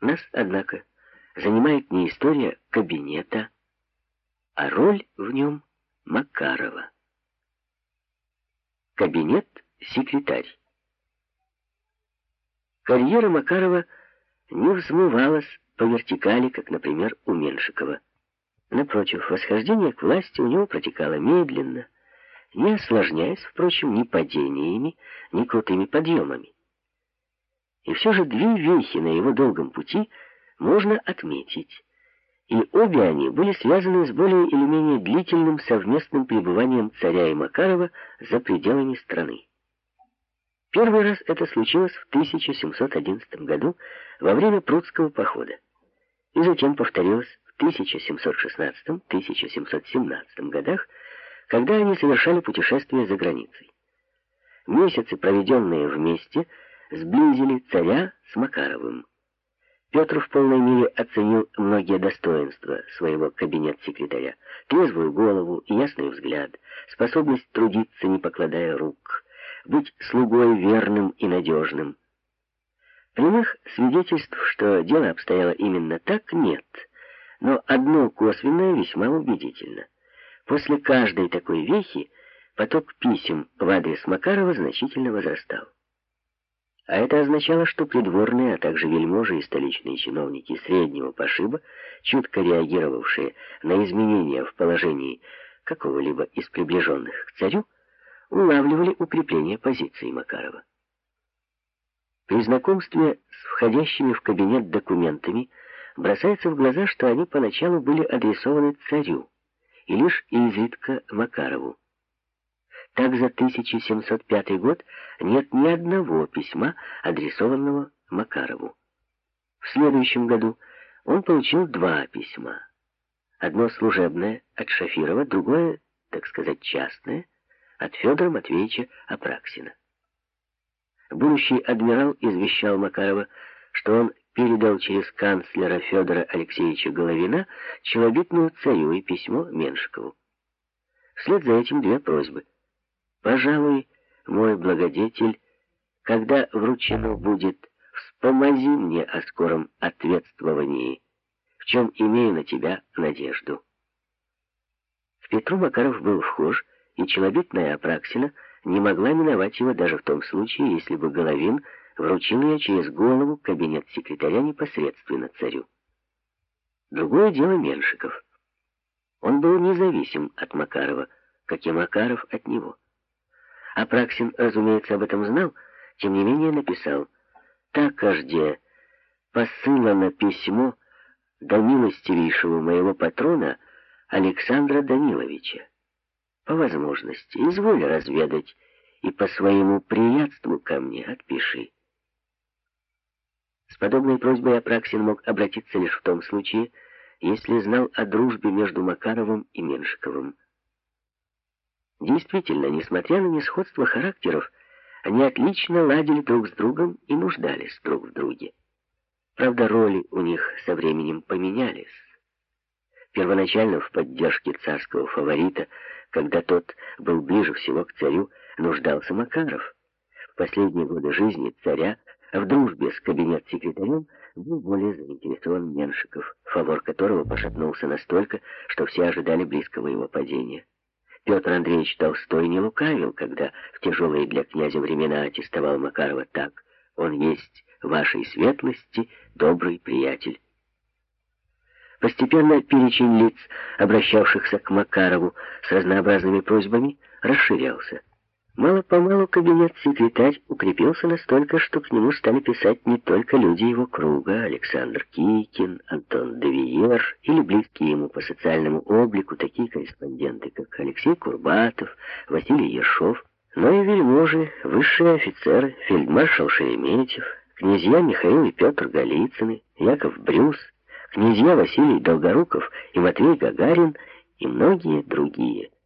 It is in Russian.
Нас, однако, занимает не история кабинета, а роль в нем Макарова. Кабинет-секретарь. Карьера Макарова не взмывалась по вертикали, как, например, у Меншикова. Напротив, восхождение к власти у него протекало медленно, не осложняясь, впрочем, ни падениями, ни крутыми подъемами. И все же две вехи на его долгом пути можно отметить. И обе они были связаны с более или менее длительным совместным пребыванием царя и Макарова за пределами страны. Первый раз это случилось в 1711 году во время Прудского похода, и затем повторилось в 1716-1717 годах, когда они совершали путешествие за границей. Месяцы, проведенные вместе, сблизили царя с Макаровым. Петр в полной мере оценил многие достоинства своего кабинет-секретаря. Трезвую голову ясный взгляд, способность трудиться, не покладая рук, быть слугой верным и надежным. Прямых свидетельств, что дело обстояло именно так, нет, но одно косвенное весьма убедительно. После каждой такой вехи поток писем в адрес Макарова значительно возрастал. А это означало, что придворные, а также вельможи и столичные чиновники среднего пошиба, чутко реагировавшие на изменения в положении какого-либо из приближенных к царю, улавливали укрепление позиции Макарова. При знакомстве с входящими в кабинет документами бросается в глаза, что они поначалу были адресованы царю и лишь изредка Макарову. Так за 1705 год нет ни одного письма, адресованного Макарову. В следующем году он получил два письма. Одно служебное от Шафирова, другое, так сказать, частное, от Федора Матвеевича Апраксина. Будущий адмирал извещал Макарова, что он передал через канцлера Федора Алексеевича Головина челобитную царю и письмо Меншикову. Вслед за этим две просьбы — Пожалуй, мой благодетель, когда вручено будет, вспомози мне о скором ответствовании, в чем имею на тебя надежду. В Петру Макаров был вхож, и челобитная Апраксина не могла миновать его даже в том случае, если бы Головин вручил ее через голову кабинет секретаря непосредственно царю. Другое дело Меншиков. Он был независим от Макарова, как и Макаров от него. Апраксин, разумеется, об этом знал, тем не менее написал «Так, ажде, посылано письмо до милостивейшего моего патрона Александра Даниловича. По возможности, изволь разведать, и по своему приятству ко мне отпиши». С подобной просьбой Апраксин мог обратиться лишь в том случае, если знал о дружбе между Макаровым и Меншиковым. Действительно, несмотря на несходство характеров, они отлично ладили друг с другом и нуждались друг в друге. Правда, роли у них со временем поменялись. Первоначально в поддержке царского фаворита, когда тот был ближе всего к царю, нуждался Макаров. В последние годы жизни царя в дружбе с кабинет-секретарем был более заинтересован Меншиков, фавор которого пошатнулся настолько, что все ожидали близкого его падения. Петр Андреевич Толстой не лукавил, когда в тяжелые для князя времена аттестовал Макарова так. Он есть вашей светлости добрый приятель. Постепенно перечень лиц, обращавшихся к Макарову с разнообразными просьбами, расширялся. Мало-помалу кабинет-секретарь укрепился настолько, что к нему стали писать не только люди его круга, Александр Кикин, Антон Девиер или близкие ему по социальному облику такие корреспонденты, как Алексей Курбатов, Василий Ершов, но и вельможи, высшие офицеры, фельдмаршал Шереметьев, князья Михаил и Петр Голицыны, Яков Брюс, князья Василий Долгоруков и Матвей Гагарин и многие другие –